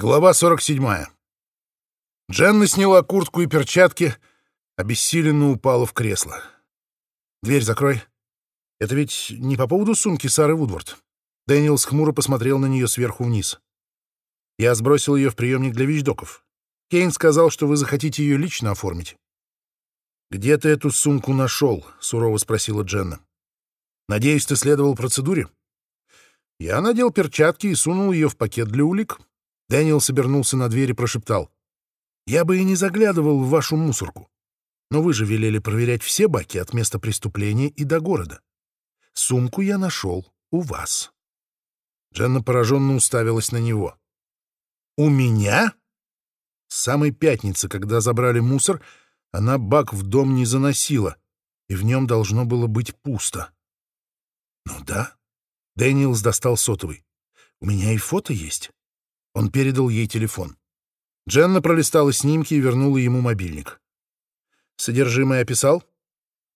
Глава 47. Дженна сняла куртку и перчатки, обессиленно упала в кресло. «Дверь закрой. Это ведь не по поводу сумки Сары Вудворд». Дэниелс хмуро посмотрел на нее сверху вниз. «Я сбросил ее в приемник для вещдоков. Кейн сказал, что вы захотите ее лично оформить». «Где ты эту сумку нашел?» — сурово спросила Дженна. «Надеюсь, ты следовал процедуре?» Я надел перчатки и сунул ее в пакет для улик. Дэниел собернулся на дверь и прошептал. «Я бы и не заглядывал в вашу мусорку. Но вы же велели проверять все баки от места преступления и до города. Сумку я нашел у вас». Дженна пораженно уставилась на него. «У меня?» С самой пятницы, когда забрали мусор, она бак в дом не заносила, и в нем должно было быть пусто. «Ну да». Дэниелс достал сотовый. «У меня и фото есть». Он передал ей телефон. Дженна пролистала снимки и вернула ему мобильник. «Содержимое описал?»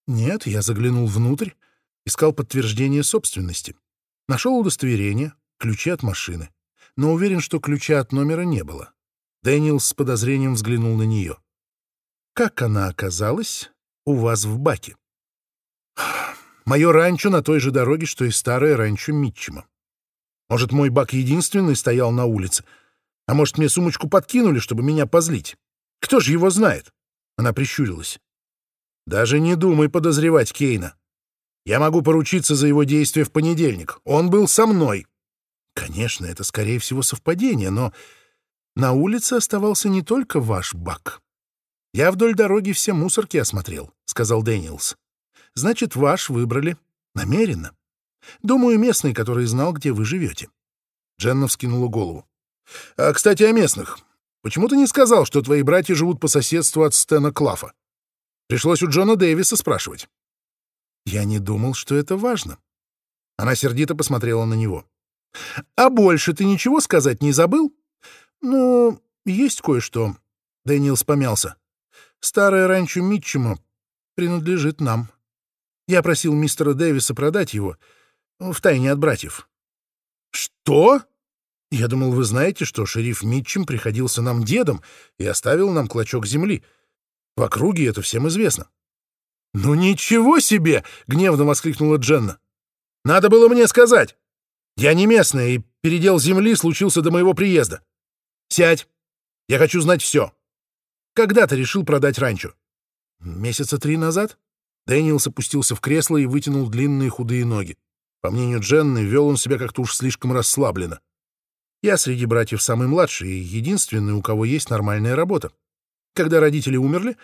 «Нет, я заглянул внутрь, искал подтверждение собственности. Нашел удостоверение, ключи от машины, но уверен, что ключа от номера не было». Дэниел с подозрением взглянул на нее. «Как она оказалась у вас в баке?» «Мое ранчо на той же дороге, что и старое ранчо Митчема. Может, мой бак единственный стоял на улице? А может, мне сумочку подкинули, чтобы меня позлить? Кто же его знает?» Она прищурилась. «Даже не думай подозревать Кейна. Я могу поручиться за его действия в понедельник. Он был со мной». «Конечно, это, скорее всего, совпадение, но на улице оставался не только ваш бак. Я вдоль дороги все мусорки осмотрел», — сказал Дэниелс. «Значит, ваш выбрали намеренно». Думаю, местный, который знал, где вы живете. Дженна вскинула голову. А, кстати, о местных. Почему ты не сказал, что твои братья живут по соседству от Стена Клафа? Пришлось у Джона Дэвиса спрашивать. Я не думал, что это важно. Она сердито посмотрела на него. А больше ты ничего сказать не забыл? Ну, есть кое-что. Дэниел помялся. Старое ранчо Митчема принадлежит нам. Я просил мистера Дэвиса продать его, Втайне от братьев. Что? Я думал, вы знаете, что шериф Митчем приходился нам дедом и оставил нам клочок земли. В округе это всем известно. «Ну ничего себе!» — гневно воскликнула Дженна. «Надо было мне сказать. Я не местная, и передел земли случился до моего приезда. Сядь. Я хочу знать все. Когда ты решил продать ранчо?» «Месяца три назад?» Дэниел опустился в кресло и вытянул длинные худые ноги. По мнению Дженны, вел он себя как-то уж слишком расслабленно. Я среди братьев самый младший и единственный, у кого есть нормальная работа. Когда родители умерли,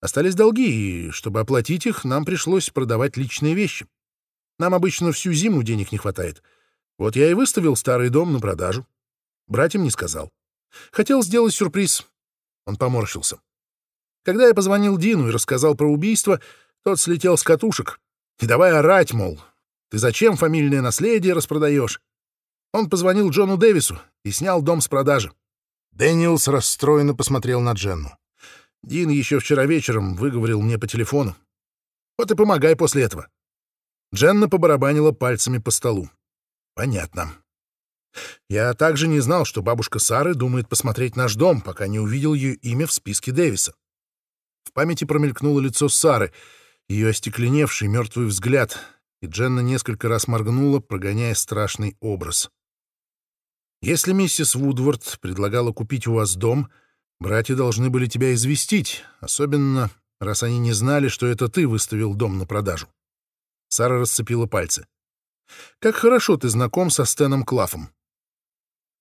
остались долги, и чтобы оплатить их, нам пришлось продавать личные вещи. Нам обычно всю зиму денег не хватает. Вот я и выставил старый дом на продажу. Братьям не сказал. Хотел сделать сюрприз. Он поморщился. Когда я позвонил Дину и рассказал про убийство, тот слетел с катушек. И давай орать, мол, ты зачем фамильное наследие распродаешь? Он позвонил Джону Дэвису и снял дом с продажи. Дэниелс расстроенно посмотрел на Дженну. Дин еще вчера вечером выговорил мне по телефону. Вот и помогай после этого. Дженна побарабанила пальцами по столу. Понятно. Я также не знал, что бабушка Сары думает посмотреть наш дом, пока не увидел ее имя в списке Дэвиса. В памяти промелькнуло лицо Сары, ее остекленевший мертвый взгляд, и Дженна несколько раз моргнула, прогоняя страшный образ. «Если миссис Вудворд предлагала купить у вас дом, братья должны были тебя известить, особенно раз они не знали, что это ты выставил дом на продажу». Сара расцепила пальцы. «Как хорошо ты знаком со Стэном Клафом».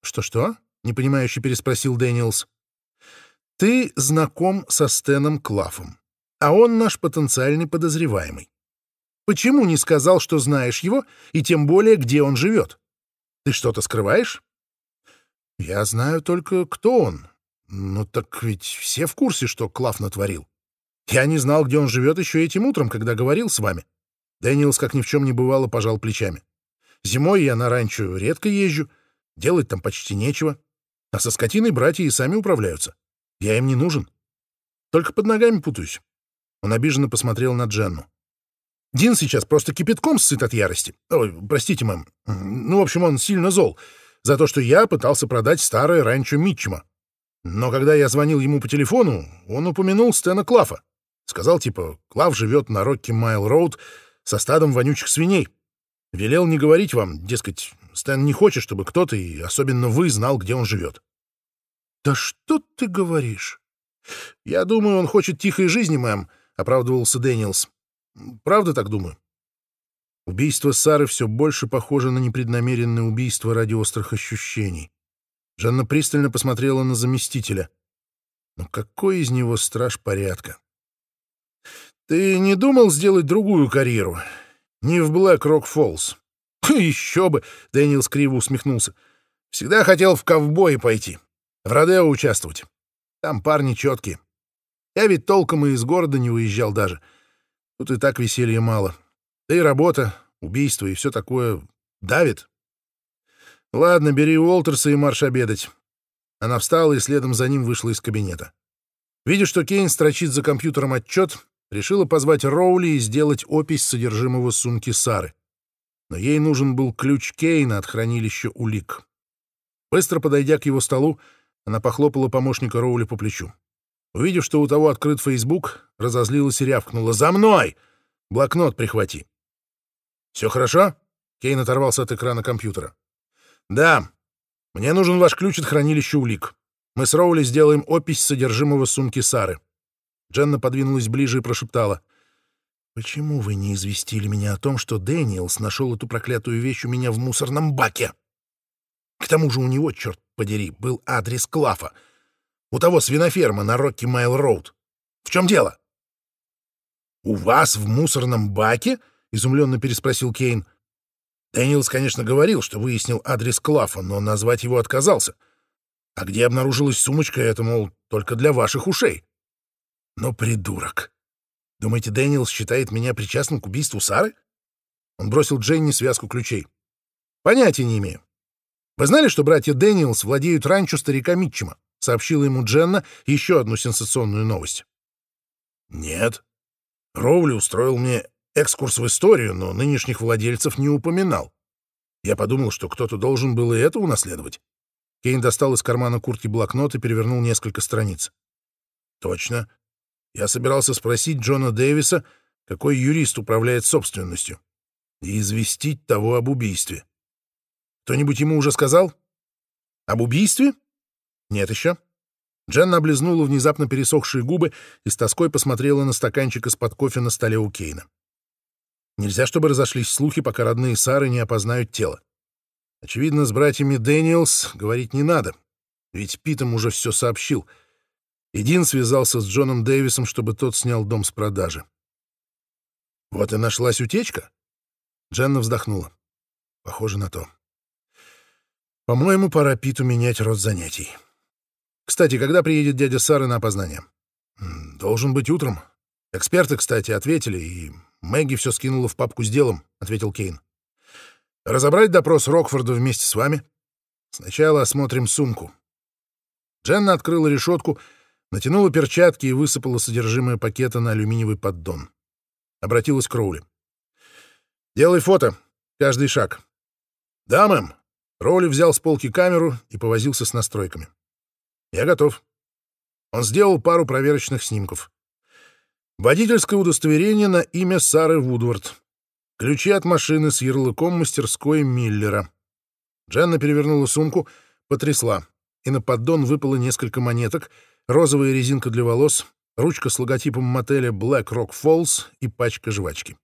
«Что-что?» — непонимающе переспросил Дэниелс. «Ты знаком со Стэном Клафом, а он наш потенциальный подозреваемый. Почему не сказал, что знаешь его, и тем более, где он живет? Ты что-то скрываешь? Я знаю только, кто он. Ну так ведь все в курсе, что Клав натворил. Я не знал, где он живет еще этим утром, когда говорил с вами. Дэниелс, как ни в чем не бывало, пожал плечами. Зимой я на ранчо редко езжу, делать там почти нечего. А со скотиной братья и сами управляются. Я им не нужен. Только под ногами путаюсь. Он обиженно посмотрел на Дженну. Дин сейчас просто кипятком сыт от ярости. Ой, простите, мэм. Ну, в общем, он сильно зол. за то, что я пытался продать старое ранчо Митчема. Но когда я звонил ему по телефону, он упомянул Стэна Клафа. Сказал, типа, Клав живет на Рокки Майл Роуд со стадом вонючих свиней. Велел не говорить вам, дескать, Стэн не хочет, чтобы кто-то, и особенно вы, знал, где он живет. — Да что ты говоришь? — Я думаю, он хочет тихой жизни, мэм, — оправдывался Дэниелс. — Правда так думаю? Убийство Сары все больше похоже на непреднамеренное убийство ради острых ощущений. Дженна пристально посмотрела на заместителя. Но какой из него страж порядка? «Ты не думал сделать другую карьеру? Не в Блэк Рок Фоллс?» «Еще бы!» — Дэниел криво усмехнулся. «Всегда хотел в ковбой пойти, в Родео участвовать. Там парни четкие. Я ведь толком и из города не уезжал даже. Тут и так веселья мало. Да и работа, убийство и все такое давит. Ладно, бери Уолтерса и марш обедать. Она встала и следом за ним вышла из кабинета. Видя, что Кейн строчит за компьютером отчет, решила позвать Роули и сделать опись содержимого сумки Сары. Но ей нужен был ключ Кейна от хранилища улик. Быстро подойдя к его столу, она похлопала помощника Роули по плечу. Увидев, что у того открыт Фейсбук, разозлилась и рявкнула. «За мной! Блокнот прихвати!» «Все хорошо?» — Кейн оторвался от экрана компьютера. «Да. Мне нужен ваш ключ от хранилища улик. Мы с Роули сделаем опись содержимого сумки Сары». Дженна подвинулась ближе и прошептала. «Почему вы не известили меня о том, что Дэниелс нашел эту проклятую вещь у меня в мусорном баке? К тому же у него, черт подери, был адрес Клафа. У того свиноферма на Рокки Майл Роуд. В чем дело?» «У вас в мусорном баке?» — изумленно переспросил Кейн. Дэниелс, конечно, говорил, что выяснил адрес Клафа, но назвать его отказался. А где обнаружилась сумочка, это, мол, только для ваших ушей. Ну придурок. Думаете, Дэниелс считает меня причастным к убийству Сары? Он бросил Дженни связку ключей. Понятия не имею. Вы знали, что братья Дэниелс владеют ранчо старика Митчема? Сообщила ему Дженна еще одну сенсационную новость. Нет. Роули устроил мне экскурс в историю, но нынешних владельцев не упоминал. Я подумал, что кто-то должен был и это унаследовать. Кейн достал из кармана куртки блокнот и перевернул несколько страниц. Точно. Я собирался спросить Джона Дэвиса, какой юрист управляет собственностью, и известить того об убийстве. Кто-нибудь ему уже сказал? Об убийстве? Нет еще. Дженна облизнула внезапно пересохшие губы и с тоской посмотрела на стаканчик из-под кофе на столе у Кейна. Нельзя, чтобы разошлись слухи, пока родные Сары не опознают тело. Очевидно, с братьями Дэниелс говорить не надо, ведь Питом уже все сообщил. И Дин связался с Джоном Дэвисом, чтобы тот снял дом с продажи. Вот и нашлась утечка. Дженна вздохнула. Похоже на то. По-моему, пора Питу менять род занятий. Кстати, когда приедет дядя Сары на опознание? Должен быть утром. Эксперты, кстати, ответили, и Мэгги все скинула в папку с делом, — ответил Кейн. Разобрать допрос Рокфорда вместе с вами? Сначала осмотрим сумку. Дженна открыла решетку, натянула перчатки и высыпала содержимое пакета на алюминиевый поддон. Обратилась к Роули. «Делай фото. Каждый шаг». «Да, мэм». Роули взял с полки камеру и повозился с настройками. «Я готов». Он сделал пару проверочных снимков. Водительское удостоверение на имя Сары Вудвард. Ключи от машины с ярлыком мастерской Миллера. Дженна перевернула сумку, потрясла, и на поддон выпало несколько монеток, розовая резинка для волос, ручка с логотипом мотеля Black Rock Falls и пачка жвачки.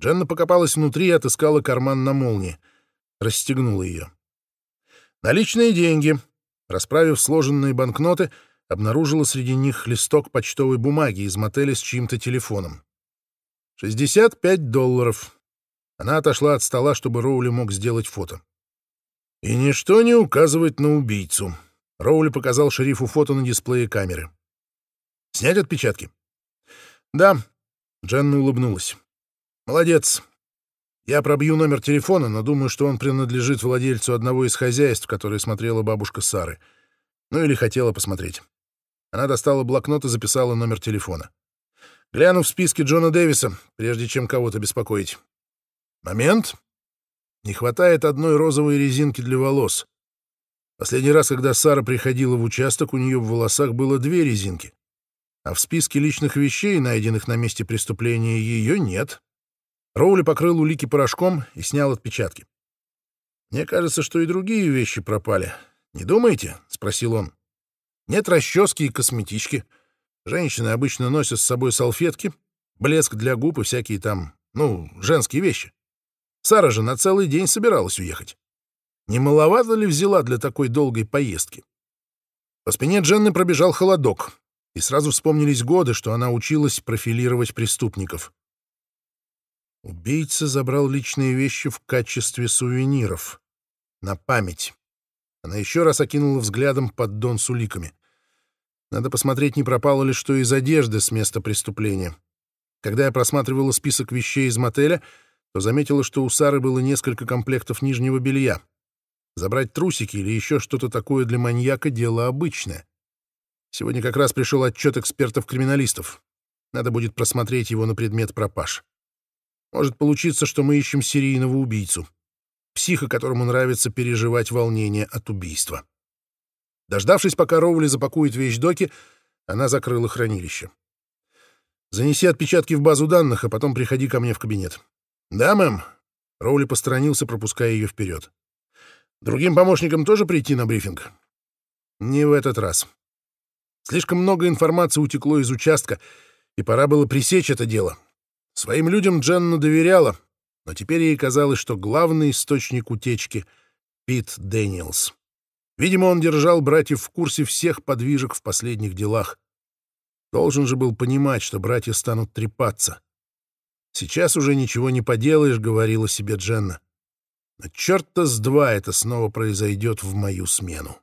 Дженна покопалась внутри и отыскала карман на молнии. Расстегнула ее. Наличные деньги. Расправив сложенные банкноты, обнаружила среди них листок почтовой бумаги из мотеля с чьим-то телефоном. 65 долларов. Она отошла от стола, чтобы Роули мог сделать фото. И ничто не указывает на убийцу. Роули показал шерифу фото на дисплее камеры. «Снять отпечатки?» «Да», — Дженна улыбнулась. «Молодец. Я пробью номер телефона, но думаю, что он принадлежит владельцу одного из хозяйств, которое смотрела бабушка Сары. Ну или хотела посмотреть. Она достала блокнот и записала номер телефона. Гляну в списке Джона Дэвиса, прежде чем кого-то беспокоить. Момент. Не хватает одной розовой резинки для волос. Последний раз, когда Сара приходила в участок, у нее в волосах было две резинки. А в списке личных вещей, найденных на месте преступления, ее нет. Роули покрыл улики порошком и снял отпечатки. «Мне кажется, что и другие вещи пропали. Не думаете?» — спросил он. «Нет расчески и косметички. Женщины обычно носят с собой салфетки, блеск для губ и всякие там, ну, женские вещи. Сара же на целый день собиралась уехать. Не маловато ли взяла для такой долгой поездки?» По спине Дженны пробежал холодок, и сразу вспомнились годы, что она училась профилировать преступников. Убийца забрал личные вещи в качестве сувениров. На память. Она еще раз окинула взглядом поддон с уликами. Надо посмотреть, не пропало ли что из одежды с места преступления. Когда я просматривала список вещей из мотеля, то заметила, что у Сары было несколько комплектов нижнего белья. Забрать трусики или еще что-то такое для маньяка — дело обычное. Сегодня как раз пришел отчет экспертов-криминалистов. Надо будет просмотреть его на предмет пропаж. Может получиться, что мы ищем серийного убийцу. Психа, которому нравится переживать волнение от убийства. Дождавшись, пока Роули запакует вещдоки, она закрыла хранилище. «Занеси отпечатки в базу данных, а потом приходи ко мне в кабинет». «Да, мэм». Роули посторонился, пропуская ее вперед. «Другим помощникам тоже прийти на брифинг?» «Не в этот раз. Слишком много информации утекло из участка, и пора было пресечь это дело. Своим людям Дженна доверяла, но теперь ей казалось, что главный источник утечки — Пит Дэниелс. Видимо, он держал братьев в курсе всех подвижек в последних делах. Должен же был понимать, что братья станут трепаться. «Сейчас уже ничего не поделаешь», — говорила себе Дженна. «Но черта с два это снова произойдет в мою смену».